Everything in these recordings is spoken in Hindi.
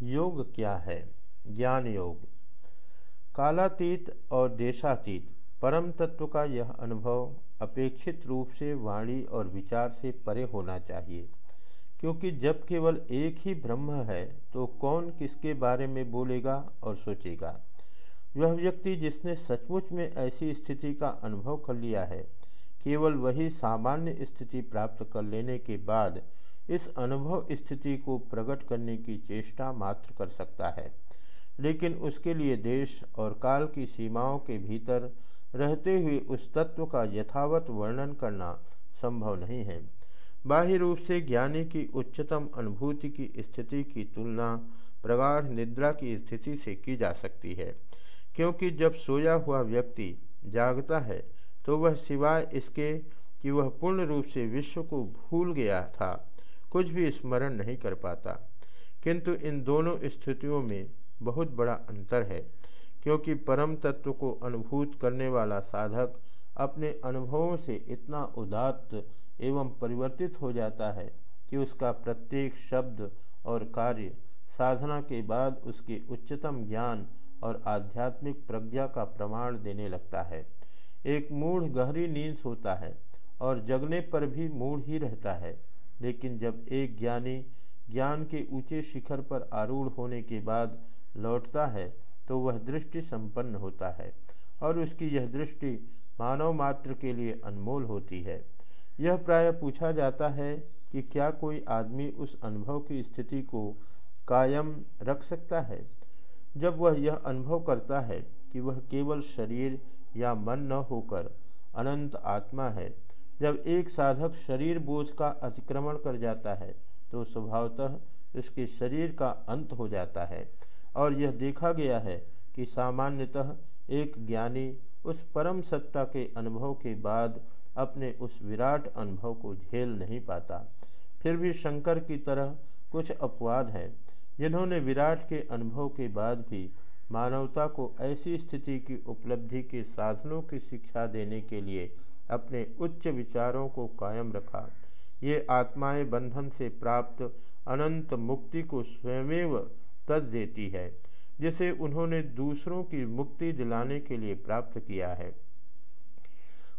योग क्या है? ज्ञान योग। कालातीत और देशातीत, परम तत्व का यह अनुभव अपेक्षित रूप से वाणी और विचार से परे होना चाहिए, क्योंकि जब केवल एक ही ब्रह्म है तो कौन किसके बारे में बोलेगा और सोचेगा? वह व्यक्ति जिसने सचमुच में ऐसी स्थिति का अनुभव कर लिया है, केवल वही सामान्य स्थिति प्राप्त कर लेने के बाद इस अनुभव स्थिति को प्रकट करने की चेष्टा मात्र कर सकता है। लेकिन उसके लिए देश और काल की सीमाओं के भीतर रहते हुए उस तत्व का यथावत वर्णन करना संभव नहीं है। बाह्य रूप से ज्ञानी की उच्चतम अनुभूति की स्थिति की तुलना प्रगाढ़ निद्रा की स्थिति से की जा सकती है, क्योंकि जब सोया हुआ व्यक्ति जागता है तो वह सिवाय इसके कि वह पूर्ण रूप से विश्व को भूल गया था। कुछ भी स्मरण नहीं कर पाता। किंतु इन दोनों स्थितियों में बहुत बड़ा अंतर है, क्योंकि परम तत्व को अनुभूत करने वाला साधक अपने अनुभवों से इतना उदात्त एवं परिवर्तित हो जाता है कि उसका प्रत्येक शब्द और कार्य साधना के बाद उसके उच्चतम ज्ञान और आध्यात्मिक प्रज्ञा का प्रमाण देने लगता है। एक मूढ़ गहरी नींद सोता है और जगने पर भी मूढ़ ही रहता है। लेकिन जब एक ज्ञानी ज्ञान के ऊँचे शिखर पर आरूढ़ होने के बाद लौटता है तो वह दृष्टि संपन्न होता है और उसकी यह दृष्टि मानव मात्र के लिए अनमोल होती है। यह प्राय पूछा जाता है कि क्या कोई आदमी उस अनुभव की स्थिति को कायम रख सकता है? जब वह यह अनुभव करता है कि वह केवल शरीर या मन न होकर अनंत आत्मा है जब एक साधक शरीर बोझ का अतिक्रमण कर जाता है तो स्वभावतः उसके शरीर का अंत हो जाता है। और यह देखा गया है कि सामान्यतः एक ज्ञानी उस परम सत्ता के अनुभव के बाद अपने उस विराट अनुभव को झेल नहीं पाता। फिर भी शंकर की तरह कुछ अपवाद हैं। जिन्होंने विराट के अनुभव के बाद भी मानवता को ऐसी स्थिति की उपलब्धि के साधनों की शिक्षा देने के लिए अपने उच्च विचारों को कायम रखा। ये आत्माएँ बंधन से प्राप्त अनंत मुक्ति को स्वयमेव तज देती है, जिसे उन्होंने दूसरों की मुक्ति दिलाने के लिए प्राप्त किया है।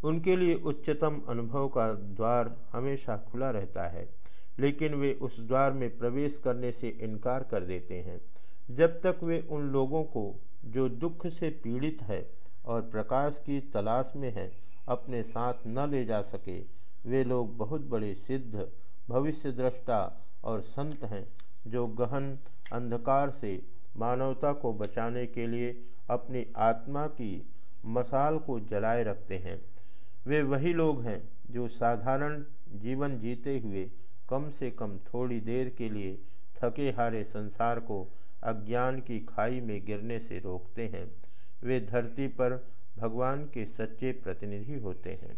उनके लिए उच्चतम अनुभव का द्वार हमेशा खुला रहता है, लेकिन वे उस द्वार में प्रवेश करने से इनकार कर देते हैं। जब तक वे उन लोगों को, जो दुख से पीड़ित है और प्रकाश की तलाश में है, अपने साथ न ले जा सके, वे लोग बहुत बड़े सिद्ध भविष्य दृष्टा और संत हैं, जो गहन अंधकार से मानवता को बचाने के लिए अपनी आत्मा की मसाल को जलाए रखते हैं। वे वही लोग हैं, जो साधारण जीवन जीते हुए कम से कम थोड़ी देर के लिए थके हारे संसार को अज्ञान की खाई में गिरने से रोकते हैं। वे धरती पर भगवान के सच्चे प्रतिनिधि होते हैं।